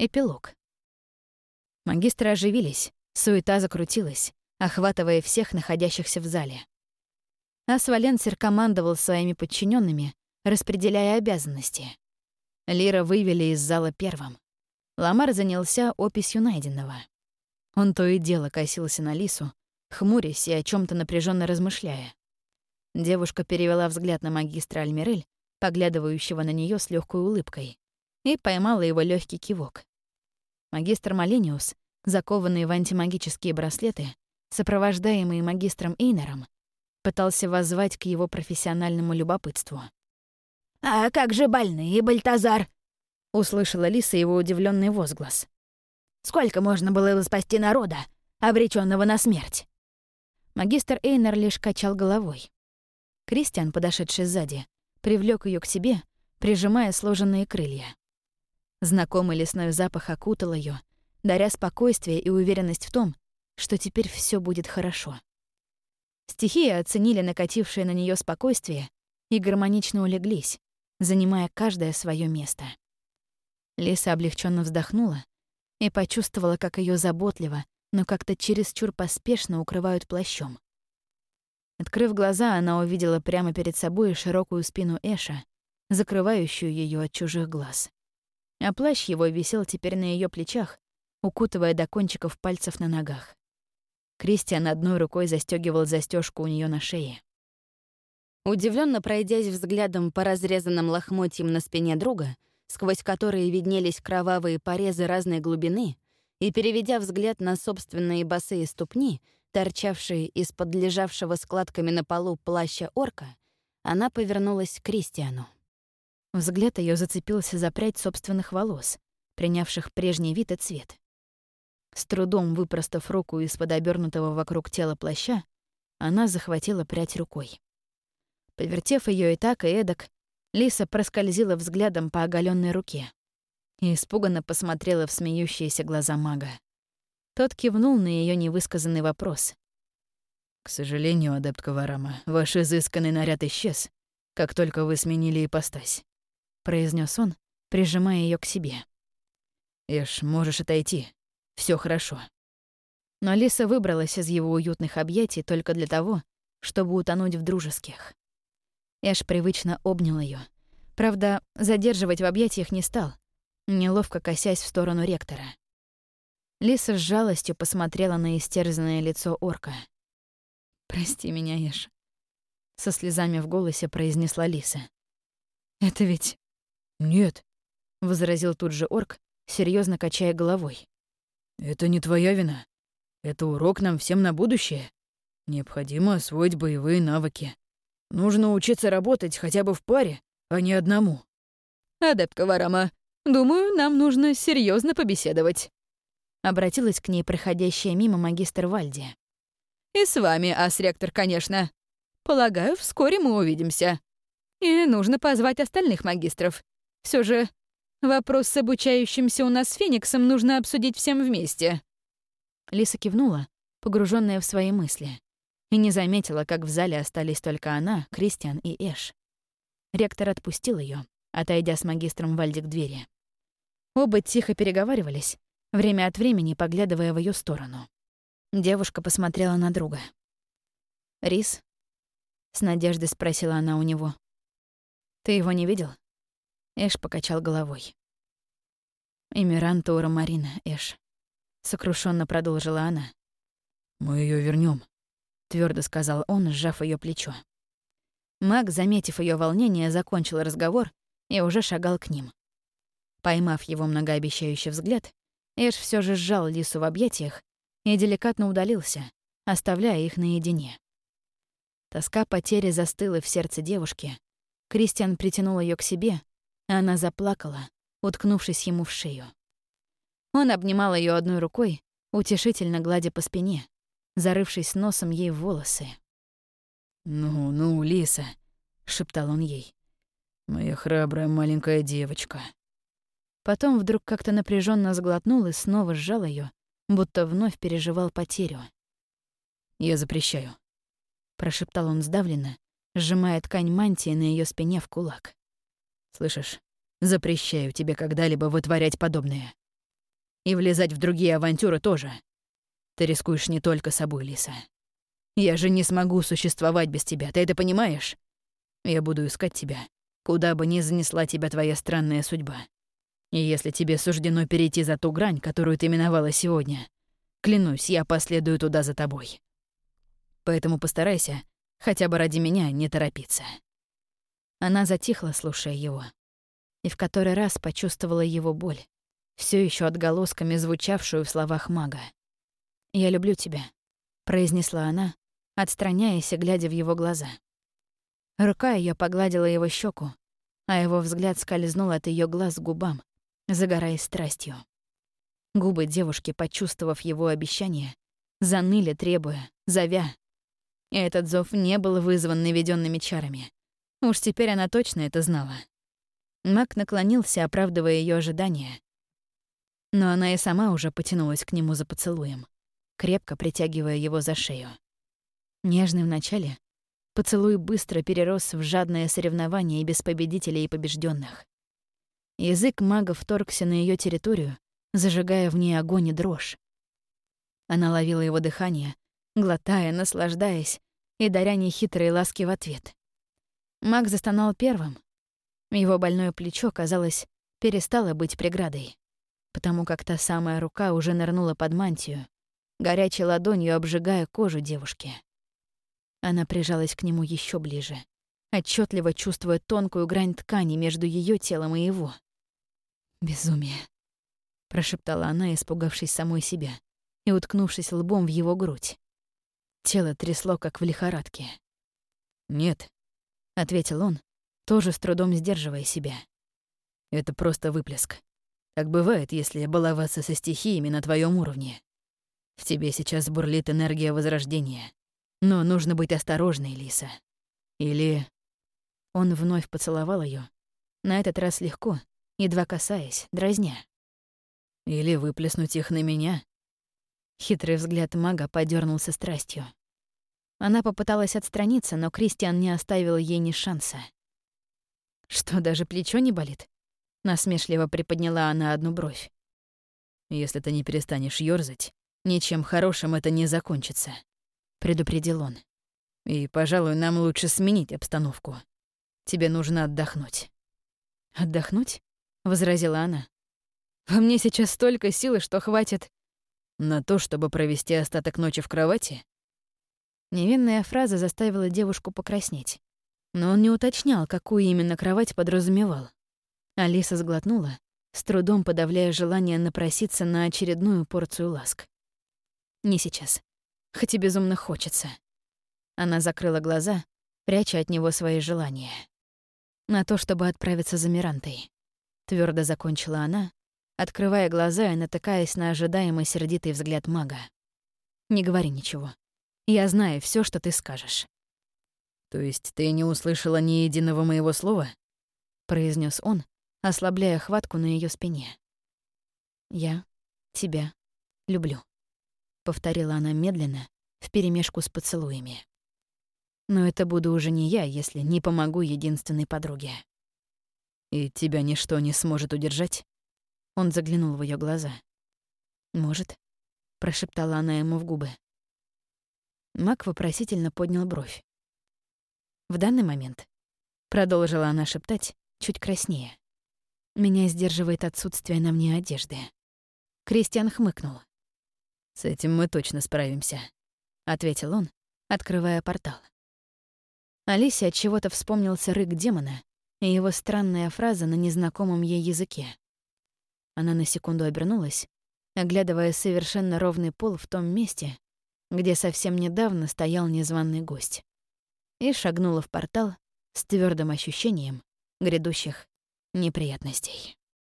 Эпилог. Магистры оживились, суета закрутилась, охватывая всех находящихся в зале. Асваленсер командовал своими подчиненными, распределяя обязанности. Лира вывели из зала первым. Ламар занялся описью найденного. Он то и дело косился на Лису, хмурясь и о чем то напряженно размышляя. Девушка перевела взгляд на магистра Альмирель, поглядывающего на нее с легкой улыбкой, и поймала его легкий кивок. Магистр Малениус, закованный в антимагические браслеты, сопровождаемый магистром Эйнером, пытался воззвать к его профессиональному любопытству. «А как же больные, Бальтазар?» — услышала Лиса его удивленный возглас. «Сколько можно было спасти народа, обреченного на смерть?» Магистр Эйнер лишь качал головой. Кристиан, подошедший сзади, привлек ее к себе, прижимая сложенные крылья. Знакомый лесной запах окутал ее, даря спокойствие и уверенность в том, что теперь все будет хорошо. Стихии оценили накатившее на нее спокойствие и гармонично улеглись, занимая каждое свое место. Лиса облегченно вздохнула и почувствовала, как ее заботливо, но как-то чересчур поспешно укрывают плащом. Открыв глаза, она увидела прямо перед собой широкую спину Эша, закрывающую ее от чужих глаз а плащ его висел теперь на ее плечах, укутывая до кончиков пальцев на ногах. Кристиан одной рукой застегивал застежку у нее на шее. Удивленно пройдясь взглядом по разрезанным лохмотьям на спине друга, сквозь которые виднелись кровавые порезы разной глубины, и переведя взгляд на собственные босые ступни, торчавшие из-под лежавшего складками на полу плаща орка, она повернулась к Кристиану. Взгляд ее зацепился за прядь собственных волос, принявших прежний вид и цвет. С трудом выпростав руку из-под обернутого вокруг тела плаща, она захватила прядь рукой. Повертев ее и так, и эдак, Лиса проскользила взглядом по оголенной руке и испуганно посмотрела в смеющиеся глаза мага. Тот кивнул на ее невысказанный вопрос. «К сожалению, адепт Каварама, ваш изысканный наряд исчез, как только вы сменили ипостась произнес он, прижимая ее к себе. Эш, можешь отойти. Все хорошо. Но Алиса выбралась из его уютных объятий только для того, чтобы утонуть в дружеских. Эш привычно обнял ее. Правда, задерживать в объятиях не стал, неловко косясь в сторону ректора. Лиса с жалостью посмотрела на истерзанное лицо орка. «Прости меня, Эш», — со слезами в голосе произнесла Лиса. «Это ведь «Нет», — возразил тут же орк, серьезно качая головой. «Это не твоя вина. Это урок нам всем на будущее. Необходимо освоить боевые навыки. Нужно учиться работать хотя бы в паре, а не одному». «Адепт Варама, думаю, нам нужно серьезно побеседовать», — обратилась к ней проходящая мимо магистр Вальди. «И с вами, ас-ректор, конечно. Полагаю, вскоре мы увидимся. И нужно позвать остальных магистров. Все же вопрос с обучающимся у нас Фениксом нужно обсудить всем вместе». Лиса кивнула, погруженная в свои мысли, и не заметила, как в зале остались только она, Кристиан и Эш. Ректор отпустил ее, отойдя с магистром Вальди к двери. Оба тихо переговаривались, время от времени поглядывая в ее сторону. Девушка посмотрела на друга. «Рис?» — с надеждой спросила она у него. «Ты его не видел?» Эш покачал головой. «Эмиранта Марина, Эш», — сокрушенно продолжила она. «Мы ее вернем, твердо сказал он, сжав ее плечо. Маг, заметив ее волнение, закончил разговор и уже шагал к ним. Поймав его многообещающий взгляд, Эш все же сжал Лису в объятиях и деликатно удалился, оставляя их наедине. Тоска потери застыла в сердце девушки. Кристиан притянул ее к себе, она заплакала, уткнувшись ему в шею. Он обнимал ее одной рукой, утешительно гладя по спине, зарывшись носом ей в волосы. «Ну, ну, Лиса», — шептал он ей, — «моя храбрая маленькая девочка». Потом вдруг как-то напряженно сглотнул и снова сжал ее, будто вновь переживал потерю. «Я запрещаю», — прошептал он сдавленно, сжимая ткань мантии на ее спине в кулак. Слышишь? Запрещаю тебе когда-либо вытворять подобное. И влезать в другие авантюры тоже. Ты рискуешь не только собой, Лиса. Я же не смогу существовать без тебя, ты это понимаешь? Я буду искать тебя, куда бы ни занесла тебя твоя странная судьба. И если тебе суждено перейти за ту грань, которую ты миновала сегодня, клянусь, я последую туда за тобой. Поэтому постарайся, хотя бы ради меня, не торопиться». Она затихла, слушая его, и в который раз почувствовала его боль, все еще отголосками звучавшую в словах мага. «Я люблю тебя», — произнесла она, отстраняясь и глядя в его глаза. Рука ее погладила его щеку, а его взгляд скользнул от ее глаз к губам, загораясь страстью. Губы девушки, почувствовав его обещание, заныли, требуя, зовя. И этот зов не был вызван наведенными чарами. Уж теперь она точно это знала. Мак наклонился, оправдывая ее ожидания. Но она и сама уже потянулась к нему за поцелуем, крепко притягивая его за шею. Нежный вначале, поцелуй быстро перерос в жадное соревнование без победителей и побежденных. Язык мага вторгся на ее территорию, зажигая в ней огонь и дрожь. Она ловила его дыхание, глотая, наслаждаясь и даря нехитрые ласки в ответ. Маг застонал первым. Его больное плечо, казалось, перестало быть преградой, потому как та самая рука уже нырнула под мантию, горячей ладонью обжигая кожу девушки. Она прижалась к нему еще ближе, отчетливо чувствуя тонкую грань ткани между ее телом и его. «Безумие», — прошептала она, испугавшись самой себя и уткнувшись лбом в его грудь. Тело трясло, как в лихорадке. «Нет», — ответил он, тоже с трудом сдерживая себя. «Это просто выплеск. Так бывает, если баловаться со стихиями на твоем уровне. В тебе сейчас бурлит энергия возрождения. Но нужно быть осторожной, Лиса. Или...» Он вновь поцеловал ее, на этот раз легко, едва касаясь, дразня. Или выплеснуть их на меня. Хитрый взгляд мага подернулся страстью. Она попыталась отстраниться, но Кристиан не оставил ей ни шанса. «Что, даже плечо не болит?» Насмешливо приподняла она одну бровь. «Если ты не перестанешь ёрзать, ничем хорошим это не закончится», — предупредил он. «И, пожалуй, нам лучше сменить обстановку. Тебе нужно отдохнуть». «Отдохнуть?» — возразила она. «Во мне сейчас столько силы, что хватит...» «На то, чтобы провести остаток ночи в кровати?» Невинная фраза заставила девушку покраснеть. Но он не уточнял, какую именно кровать подразумевал. Алиса сглотнула, с трудом подавляя желание напроситься на очередную порцию ласк. «Не сейчас. Хоть и безумно хочется». Она закрыла глаза, пряча от него свои желания. На то, чтобы отправиться за Мирантой. Твердо закончила она, открывая глаза и натыкаясь на ожидаемый сердитый взгляд мага. «Не говори ничего. Я знаю все, что ты скажешь». «То есть ты не услышала ни единого моего слова?» — произнес он, ослабляя хватку на ее спине. «Я тебя люблю», — повторила она медленно, вперемешку с поцелуями. «Но это буду уже не я, если не помогу единственной подруге». «И тебя ничто не сможет удержать?» Он заглянул в ее глаза. «Может», — прошептала она ему в губы. Мак вопросительно поднял бровь. «В данный момент», — продолжила она шептать, чуть краснее, «меня сдерживает отсутствие на мне одежды». Кристиан хмыкнул. «С этим мы точно справимся», — ответил он, открывая портал. Алисе от чего-то вспомнился рык демона, и его странная фраза на незнакомом ей языке. Она на секунду обернулась, оглядывая совершенно ровный пол в том месте, где совсем недавно стоял незваный гость, и шагнула в портал с твердым ощущением грядущих неприятностей.